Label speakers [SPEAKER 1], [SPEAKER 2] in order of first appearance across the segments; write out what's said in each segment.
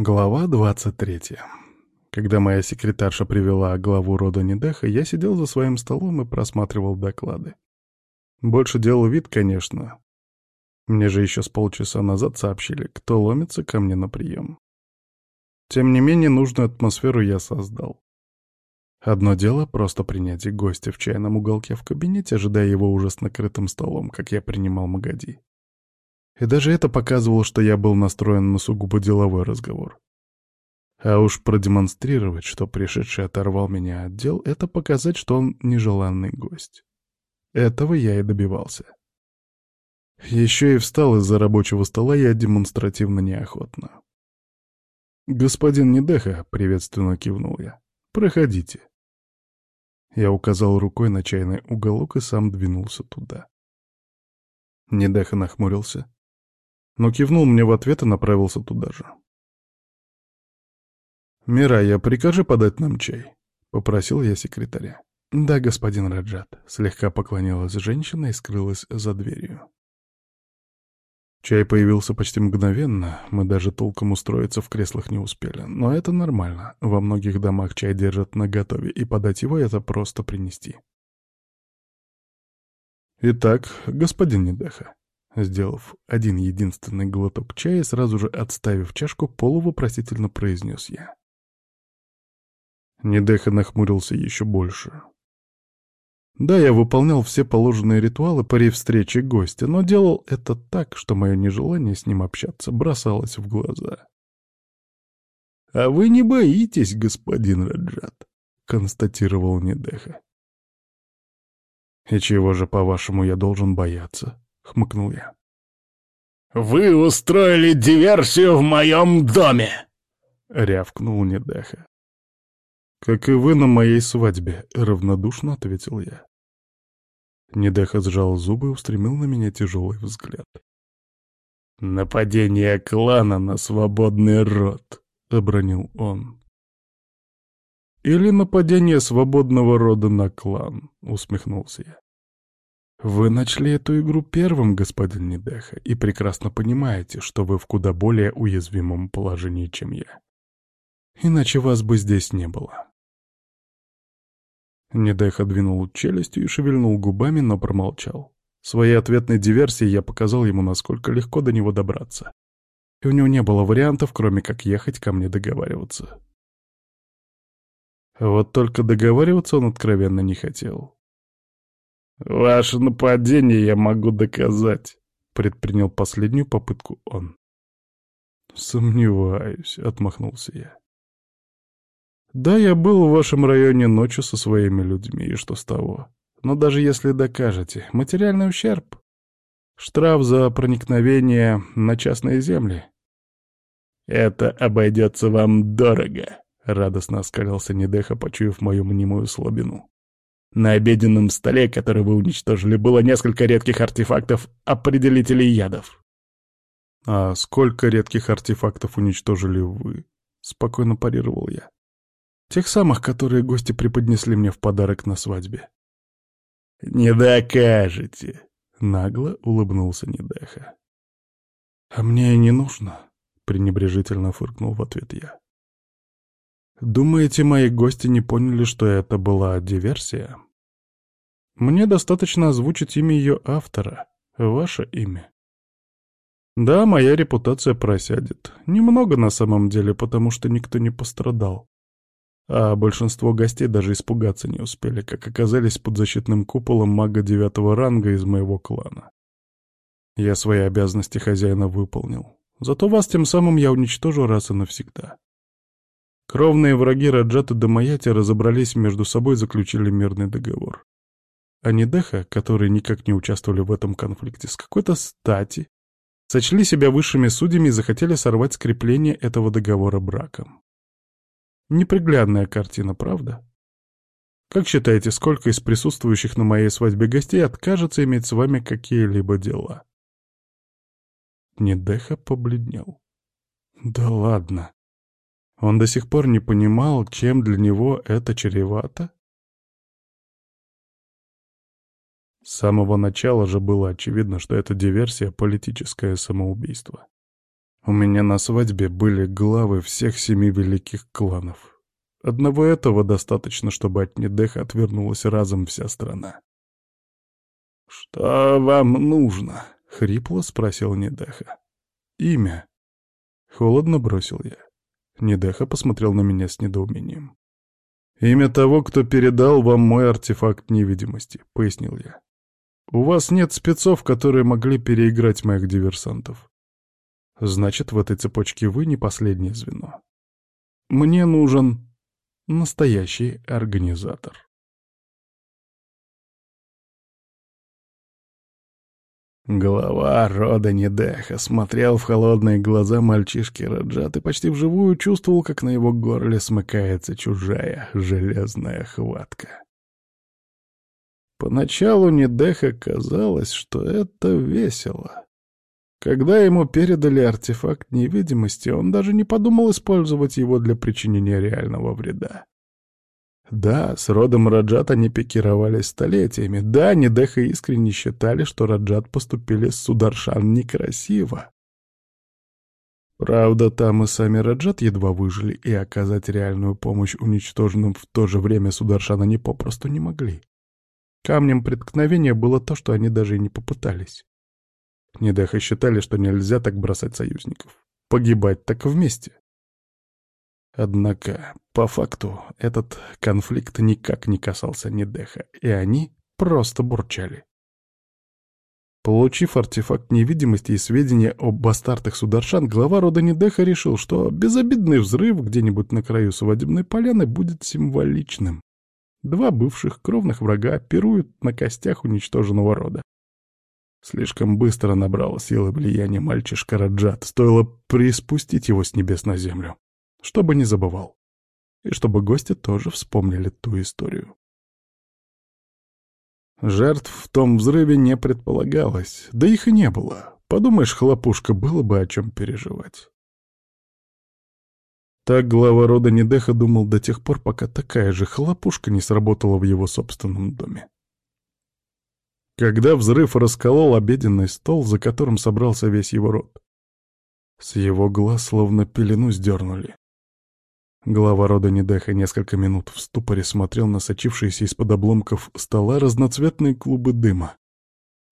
[SPEAKER 1] Глава 23. Когда моя секретарша привела главу рода Недеха, я сидел за своим столом и просматривал доклады. Больше делал вид, конечно. Мне же еще с полчаса назад сообщили, кто ломится ко мне на прием. Тем не менее, нужную атмосферу я создал. Одно дело — просто принять гостя в чайном уголке в кабинете, ожидая его уже с накрытым столом, как я принимал Магади. И даже это показывало, что я был настроен на сугубо деловой разговор. А уж продемонстрировать, что пришедший оторвал меня от дел, это показать, что он нежеланный гость. Этого я и добивался. Еще и встал из-за рабочего стола я демонстративно неохотно. «Господин Недеха», — приветственно кивнул я, — «проходите». Я указал рукой на чайный уголок и сам двинулся туда. Недеха нахмурился, но кивнул мне в ответ и направился туда же. «Мирая, прикажи подать нам чай», — попросил я секретаря. «Да, господин Раджат», — слегка поклонилась женщина и скрылась за дверью. Чай появился почти мгновенно, мы даже толком устроиться в креслах не успели. Но это нормально, во многих домах чай держат наготове, и подать его — это просто принести. «Итак, господин Недеха», Сделав один единственный глоток чая, сразу же отставив чашку, полувопросительно произнес я. Недеха нахмурился еще больше. Да, я выполнял все положенные ритуалы при встрече гостя, но делал это так, что мое нежелание с ним общаться бросалось в глаза. «А вы не боитесь, господин Раджат?» — констатировал Недеха. «И чего же, по-вашему, я должен бояться?» — хмыкнул я. «Вы устроили диверсию в моем доме!» — рявкнул Недеха. «Как и вы на моей свадьбе», — равнодушно ответил я. Недеха сжал зубы и устремил на меня тяжелый взгляд. «Нападение клана на свободный род», — обронил он. «Или нападение свободного рода на клан», — усмехнулся я. Вы начали эту игру первым, господин Недеха, и прекрасно понимаете, что вы в куда более уязвимом положении, чем я. Иначе вас бы здесь не было. Недеха двинул челюстью и шевельнул губами, но промолчал. Своей ответной диверсией я показал ему, насколько легко до него добраться. И у него не было вариантов, кроме как ехать ко мне договариваться. Вот только договариваться он откровенно не хотел. «Ваше нападение я могу доказать», — предпринял последнюю попытку он. «Сомневаюсь», — отмахнулся я. «Да, я был в вашем районе ночью со своими людьми, и что с того? Но даже если докажете, материальный ущерб, штраф за проникновение на частные земли». «Это обойдется вам дорого», — радостно оскалился Недеха, почуяв мою мнимую слабину. На обеденном столе, который вы уничтожили, было несколько редких артефактов определителей ядов. «А сколько редких артефактов уничтожили вы?» — спокойно парировал я. «Тех самых, которые гости преподнесли мне в подарок на свадьбе». «Не докажете!» — нагло улыбнулся Недеха. «А мне и не нужно», — пренебрежительно фыркнул в ответ я. Думаете, мои гости не поняли, что это была диверсия? Мне достаточно озвучить имя ее автора, ваше имя. Да, моя репутация просядет. Немного на самом деле, потому что никто не пострадал. А большинство гостей даже испугаться не успели, как оказались под защитным куполом мага девятого ранга из моего клана. Я свои обязанности хозяина выполнил. Зато вас тем самым я уничтожу раз и навсегда. Кровные враги Раджат и Дамаяти разобрались между собой и заключили мирный договор. А Недеха, которые никак не участвовали в этом конфликте, с какой-то стати, сочли себя высшими судьями и захотели сорвать скрепление этого договора браком. Неприглядная картина, правда? Как считаете, сколько из присутствующих на моей свадьбе гостей откажется иметь с вами какие-либо дела? Недеха побледнел. Да ладно. Он до сих пор не понимал, чем для него это чревато? С самого начала же было очевидно, что это диверсия — политическое самоубийство. У меня на свадьбе были главы всех семи великих кланов. Одного этого достаточно, чтобы от Недеха отвернулась разом вся страна. «Что вам нужно?» — хрипло спросил Недеха. «Имя». Холодно бросил я. Недеха посмотрел на меня с недоумением. «Имя того, кто передал вам мой артефакт невидимости», — пояснил я. «У вас нет спецов, которые могли переиграть моих диверсантов. Значит, в этой цепочке вы не последнее звено. Мне нужен настоящий организатор». Глава рода Недеха смотрел в холодные глаза мальчишки Раджат и почти вживую чувствовал, как на его горле смыкается чужая железная хватка. Поначалу Недеха казалось, что это весело. Когда ему передали артефакт невидимости, он даже не подумал использовать его для причинения реального вреда. Да, с родом Раджат они пикировались столетиями. Да, Недеха искренне считали, что Раджат поступили с Сударшан некрасиво. Правда, там и сами Раджат едва выжили, и оказать реальную помощь уничтоженным в то же время Сударшан они попросту не могли. Камнем преткновения было то, что они даже и не попытались. Недеха считали, что нельзя так бросать союзников. Погибать так вместе. Однако, по факту, этот конфликт никак не касался Недеха, и они просто бурчали. Получив артефакт невидимости и сведения об бастартах Сударшан, глава рода Недеха решил, что безобидный взрыв где-нибудь на краю свадебной поляны будет символичным. Два бывших кровных врага пируют на костях уничтоженного рода. Слишком быстро набрал силы влияния мальчишка Раджат, стоило приспустить его с небес на землю чтобы не забывал. И чтобы гости тоже вспомнили ту историю. Жертв в том взрыве не предполагалось, да их и не было. Подумаешь, хлопушка, было бы о чем переживать. Так глава рода Недеха думал до тех пор, пока такая же хлопушка не сработала в его собственном доме. Когда взрыв расколол обеденный стол, за которым собрался весь его род. С его глаз словно пелену сдернули. Глава рода Недеха несколько минут в ступоре смотрел на сочившиеся из-под обломков стола разноцветные клубы дыма.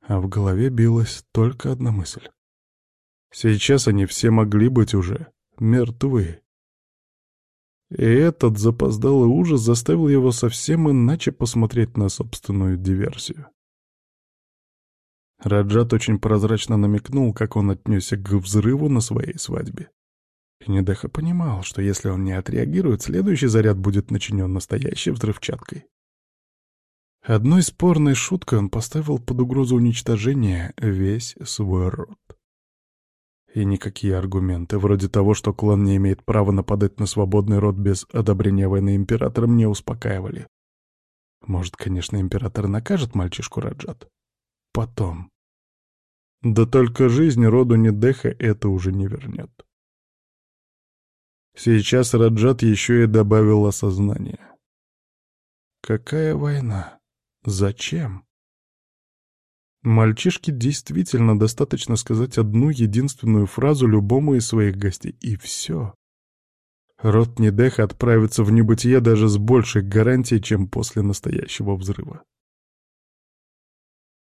[SPEAKER 1] А в голове билась только одна мысль. Сейчас они все могли быть уже мертвы. И этот запоздалый ужас заставил его совсем иначе посмотреть на собственную диверсию. Раджат очень прозрачно намекнул, как он отнесся к взрыву на своей свадьбе. Недеха понимал, что если он не отреагирует, следующий заряд будет начинен настоящей взрывчаткой. Одной спорной шуткой он поставил под угрозу уничтожения весь свой род. И никакие аргументы, вроде того, что клан не имеет права нападать на свободный род без одобрения войны императором, не успокаивали. Может, конечно, император накажет мальчишку Раджат? Потом. Да только жизнь роду Недеха это уже не вернет. Сейчас Раджат еще и добавил осознание. Какая война? Зачем? Мальчишке действительно достаточно сказать одну единственную фразу любому из своих гостей, и все. Род Недеха отправится в небытие даже с большей гарантией, чем после настоящего взрыва.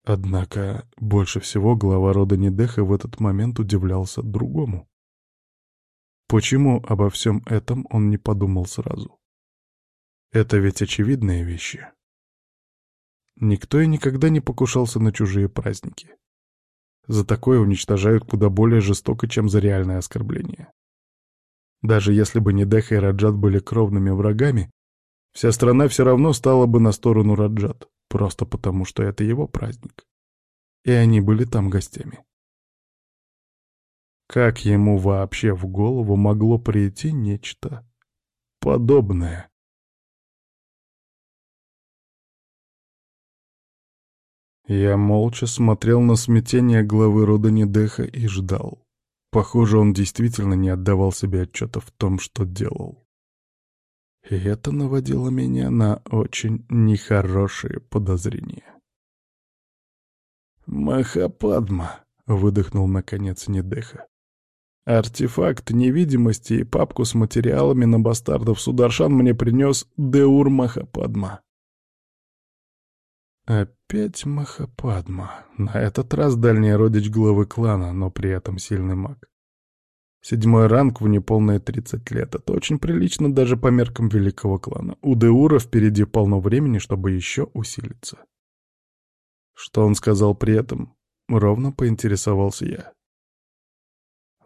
[SPEAKER 1] Однако больше всего глава рода Недеха в этот момент удивлялся другому. Почему обо всем этом он не подумал сразу? Это ведь очевидные вещи. Никто и никогда не покушался на чужие праздники. За такое уничтожают куда более жестоко, чем за реальное оскорбление. Даже если бы Недеха и Раджат были кровными врагами, вся страна все равно стала бы на сторону Раджат, просто потому что это его праздник. И они были там гостями. Как ему вообще в голову могло прийти нечто подобное? Я молча смотрел на смятение главы рода Недеха и ждал. Похоже, он действительно не отдавал себе отчета в том, что делал. И это наводило меня на очень нехорошие подозрения. «Махападма», — выдохнул наконец Недеха. Артефакт невидимости и папку с материалами на бастардов Сударшан мне принес Деур Махападма. Опять Махападма. На этот раз дальний родич главы клана, но при этом сильный маг. Седьмой ранг в неполные 30 лет. Это очень прилично даже по меркам великого клана. У Деура впереди полно времени, чтобы еще усилиться. Что он сказал при этом? Ровно поинтересовался я.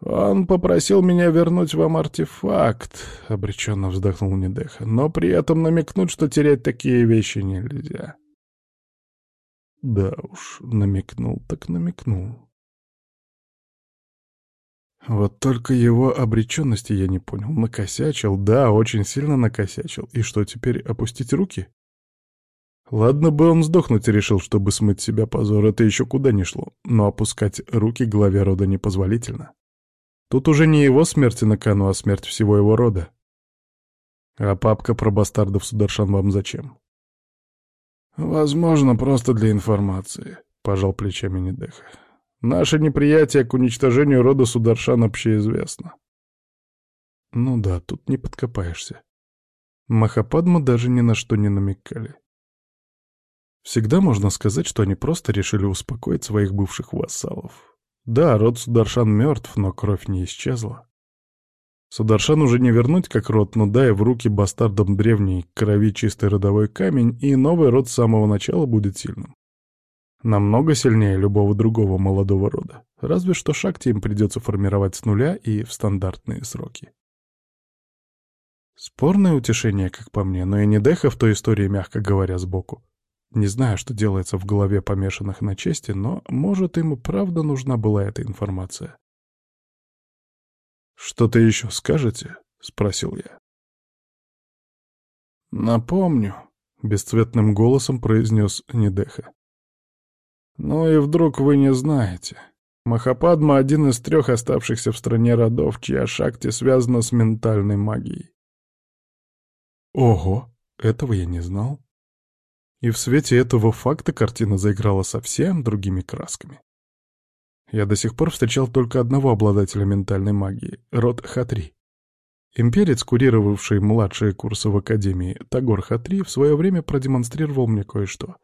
[SPEAKER 1] «Он попросил меня вернуть вам артефакт», — обреченно вздохнул Недеха, «но при этом намекнуть, что терять такие вещи нельзя». Да уж, намекнул так намекнул. Вот только его обреченности я не понял. Накосячил, да, очень сильно накосячил. И что, теперь опустить руки? Ладно бы он сдохнуть решил, чтобы смыть себя позор, это еще куда не шло. Но опускать руки главе рода непозволительно. Тут уже не его смерть на кону, а смерть всего его рода. А папка про бастардов Сударшан вам зачем? Возможно, просто для информации, — пожал плечами Недеха. Наше неприятие к уничтожению рода Сударшан общеизвестно. Ну да, тут не подкопаешься. Махападма даже ни на что не намекали. Всегда можно сказать, что они просто решили успокоить своих бывших вассалов. Да, род Сударшан мертв, но кровь не исчезла. Сударшан уже не вернуть как род, но дай в руки бастардам древний, крови чистый родовой камень, и новый род с самого начала будет сильным. Намного сильнее любого другого молодого рода. Разве что шахте им придется формировать с нуля и в стандартные сроки. Спорное утешение, как по мне, но и не Деха в той истории, мягко говоря, сбоку. Не знаю, что делается в голове помешанных на чести, но, может, им правда нужна была эта информация. «Что-то еще скажете?» — спросил я. «Напомню», — бесцветным голосом произнес Недеха. Ну и вдруг вы не знаете. Махападма — один из трех оставшихся в стране родов, чья шакти связана с ментальной магией. Ого, этого я не знал. И в свете этого факта картина заиграла совсем другими красками. Я до сих пор встречал только одного обладателя ментальной магии — род Хатри. Имперец, курировавший младшие курсы в Академии, Тагор Хатри, в свое время продемонстрировал мне кое-что.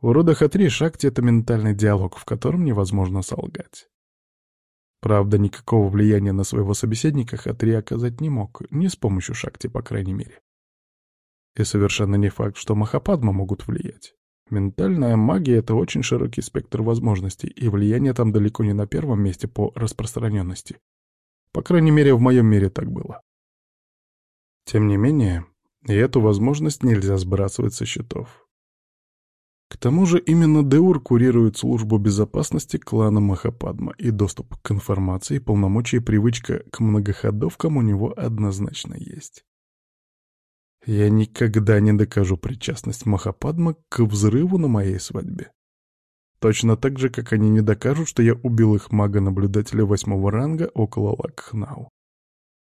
[SPEAKER 1] У рода Хатри Шакти — это ментальный диалог, в котором невозможно солгать. Правда, никакого влияния на своего собеседника Хатри оказать не мог, не с помощью Шакти, по крайней мере. И совершенно не факт, что Махападма могут влиять. Ментальная магия — это очень широкий спектр возможностей, и влияние там далеко не на первом месте по распространенности. По крайней мере, в моем мире так было. Тем не менее, и эту возможность нельзя сбрасывать со счетов. К тому же именно Деур курирует службу безопасности клана Махападма, и доступ к информации, полномочия и привычка к многоходовкам у него однозначно есть. Я никогда не докажу причастность Махападма к взрыву на моей свадьбе. Точно так же, как они не докажут, что я убил их мага-наблюдателя восьмого ранга около Лакхнау.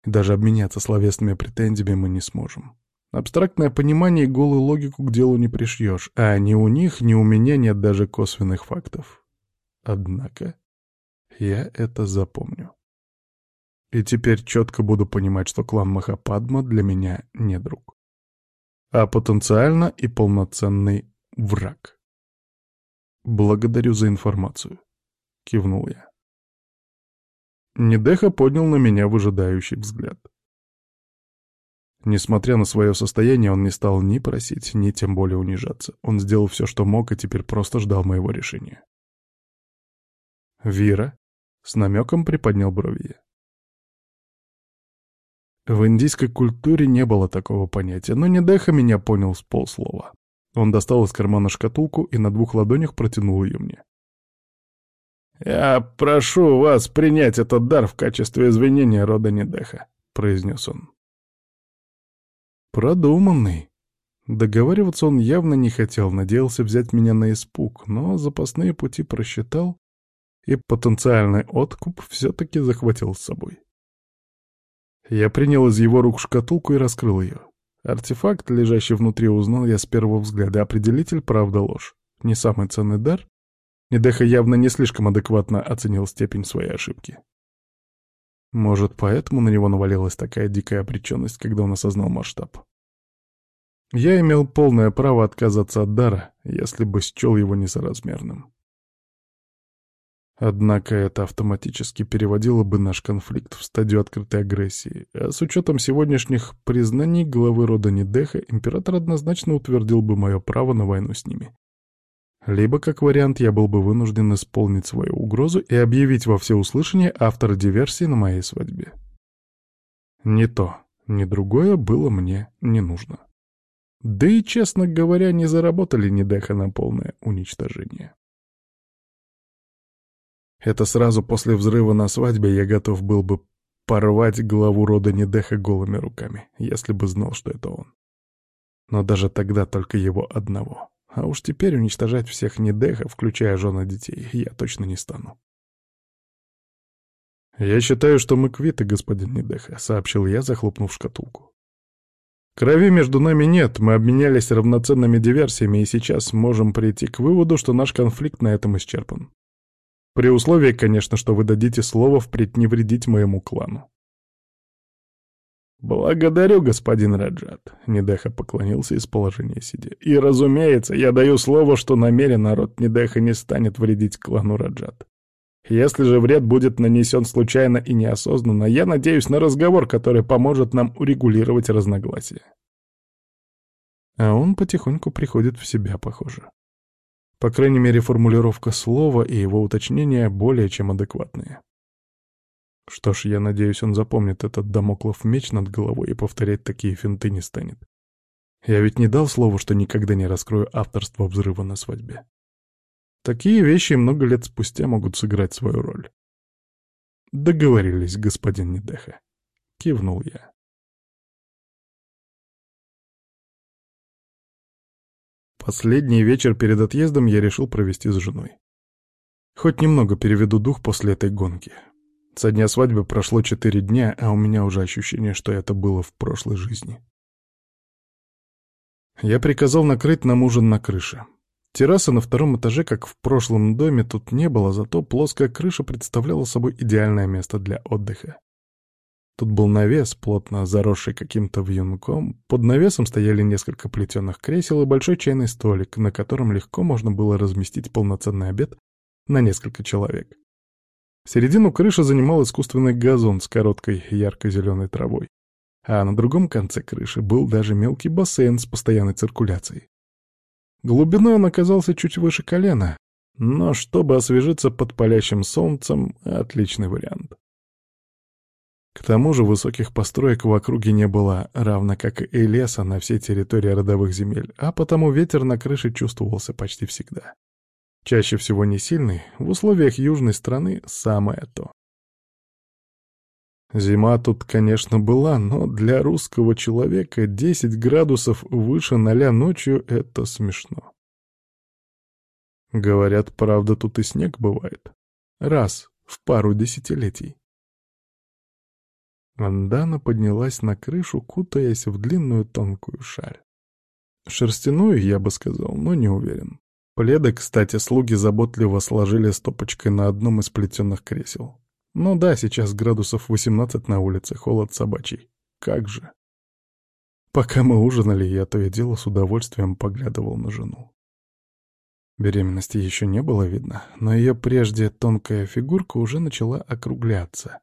[SPEAKER 1] Даже обменяться словесными претензиями мы не сможем. Абстрактное понимание и голую логику к делу не пришьешь, а ни у них, ни у меня нет даже косвенных фактов. Однако я это запомню. И теперь четко буду понимать, что клан Махападма для меня не друг, а потенциально и полноценный враг. «Благодарю за информацию», — кивнул я. Недеха поднял на меня выжидающий взгляд. Несмотря на свое состояние, он не стал ни просить, ни тем более унижаться. Он сделал все, что мог, и теперь просто ждал моего решения. «Вира?» — с намеком приподнял брови. В индийской культуре не было такого понятия, но Недеха меня понял с полслова. Он достал из кармана шкатулку и на двух ладонях протянул ее мне. «Я прошу вас принять этот дар в качестве извинения рода Недеха», — произнес он. Продуманный. Договариваться он явно не хотел, надеялся взять меня на испуг, но запасные пути просчитал и потенциальный откуп все-таки захватил с собой. Я принял из его рук шкатулку и раскрыл ее. Артефакт, лежащий внутри, узнал я с первого взгляда. Определитель, правда, ложь. Не самый ценный дар. Недеха явно не слишком адекватно оценил степень своей ошибки. Может, поэтому на него навалилась такая дикая обреченность, когда он осознал масштаб. Я имел полное право отказаться от дара, если бы счел его несоразмерным. Однако это автоматически переводило бы наш конфликт в стадию открытой агрессии, а с учетом сегодняшних признаний главы рода Недеха император однозначно утвердил бы мое право на войну с ними. Либо, как вариант, я был бы вынужден исполнить свою угрозу и объявить во всеуслышание автора диверсии на моей свадьбе. Ни то, ни другое было мне не нужно. Да и, честно говоря, не заработали Недеха на полное уничтожение. Это сразу после взрыва на свадьбе я готов был бы порвать главу рода Недеха голыми руками, если бы знал, что это он. Но даже тогда только его одного. А уж теперь уничтожать всех Недеха, включая жены детей, я точно не стану. «Я считаю, что мы квиты, господин Недеха», — сообщил я, захлопнув шкатулку. «Крови между нами нет, мы обменялись равноценными диверсиями и сейчас можем прийти к выводу, что наш конфликт на этом исчерпан. При условии, конечно, что вы дадите слово впредь не вредить моему клану. «Благодарю, господин Раджат», — Недеха поклонился из положения сидя. «И, разумеется, я даю слово, что намерен народ Недеха не станет вредить клану Раджат. Если же вред будет нанесен случайно и неосознанно, я надеюсь на разговор, который поможет нам урегулировать разногласия». А он потихоньку приходит в себя, похоже. По крайней мере, формулировка слова и его уточнения более чем адекватные. Что ж, я надеюсь, он запомнит этот домоклов меч над головой и повторять такие финты не станет. Я ведь не дал слова, что никогда не раскрою авторство взрыва на свадьбе. Такие вещи много лет спустя могут сыграть свою роль. Договорились, господин Недеха. Кивнул я. Последний вечер перед отъездом я решил провести с женой. Хоть немного переведу дух после этой гонки. Со дня свадьбы прошло четыре дня, а у меня уже ощущение, что это было в прошлой жизни. Я приказал накрыть нам ужин на крыше. Террасы на втором этаже, как в прошлом доме, тут не было, зато плоская крыша представляла собой идеальное место для отдыха. Тут был навес, плотно заросший каким-то вьюнком. Под навесом стояли несколько плетеных кресел и большой чайный столик, на котором легко можно было разместить полноценный обед на несколько человек. Середину крыши занимал искусственный газон с короткой ярко-зеленой травой. А на другом конце крыши был даже мелкий бассейн с постоянной циркуляцией. Глубиной он оказался чуть выше колена, но чтобы освежиться под палящим солнцем — отличный вариант. К тому же высоких построек в округе не было, равно как и леса на всей территории родовых земель, а потому ветер на крыше чувствовался почти всегда. Чаще всего не сильный, в условиях южной страны самое то. Зима тут, конечно, была, но для русского человека 10 градусов выше ноля ночью — это смешно. Говорят, правда, тут и снег бывает. Раз в пару десятилетий. Андана поднялась на крышу, кутаясь в длинную тонкую шаль. Шерстяную, я бы сказал, но не уверен. Пледы, кстати, слуги заботливо сложили стопочкой на одном из плетеных кресел. Ну да, сейчас градусов 18 на улице, холод собачий. Как же. Пока мы ужинали, я то и дело с удовольствием поглядывал на жену. Беременности еще не было видно, но ее прежде тонкая фигурка уже начала округляться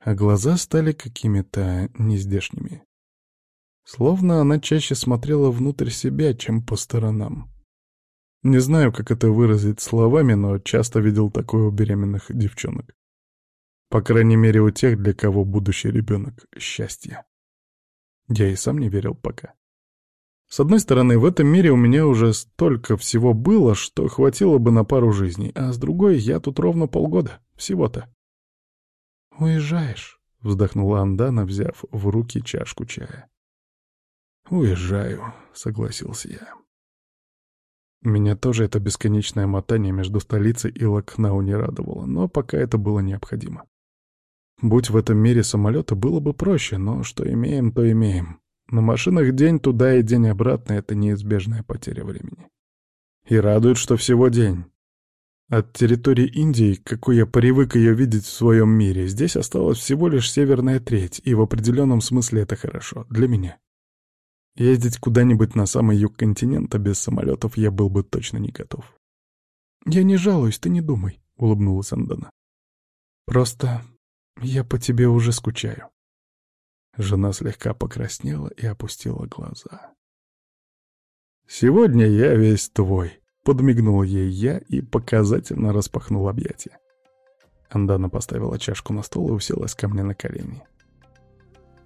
[SPEAKER 1] а глаза стали какими-то нездешними. Словно она чаще смотрела внутрь себя, чем по сторонам. Не знаю, как это выразить словами, но часто видел такое у беременных девчонок. По крайней мере, у тех, для кого будущий ребенок — счастье. Я и сам не верил пока. С одной стороны, в этом мире у меня уже столько всего было, что хватило бы на пару жизней, а с другой, я тут ровно полгода, всего-то. «Уезжаешь?» — вздохнула Андана, взяв в руки чашку чая. «Уезжаю», — согласился я. Меня тоже это бесконечное мотание между столицей и Лакнау не радовало, но пока это было необходимо. Будь в этом мире самолета, было бы проще, но что имеем, то имеем. На машинах день туда и день обратно — это неизбежная потеря времени. И радует, что всего день. От территории Индии, какой я привык ее видеть в своем мире, здесь осталась всего лишь северная треть, и в определенном смысле это хорошо. Для меня. Ездить куда-нибудь на самый юг континента без самолетов я был бы точно не готов. «Я не жалуюсь, ты не думай», — улыбнулась Андана. «Просто я по тебе уже скучаю». Жена слегка покраснела и опустила глаза. «Сегодня я весь твой», — подмигнул ей я и показательно распахнул объятия. Андана поставила чашку на стол и уселась ко мне на колени.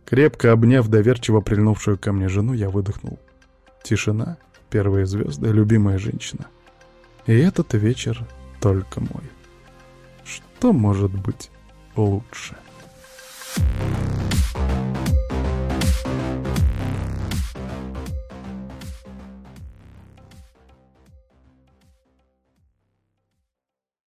[SPEAKER 1] Крепко обняв доверчиво прильнувшую ко мне жену, я выдохнул. Тишина, первые звезды, любимая женщина. И этот вечер только мой. Что может быть лучше? Thank you.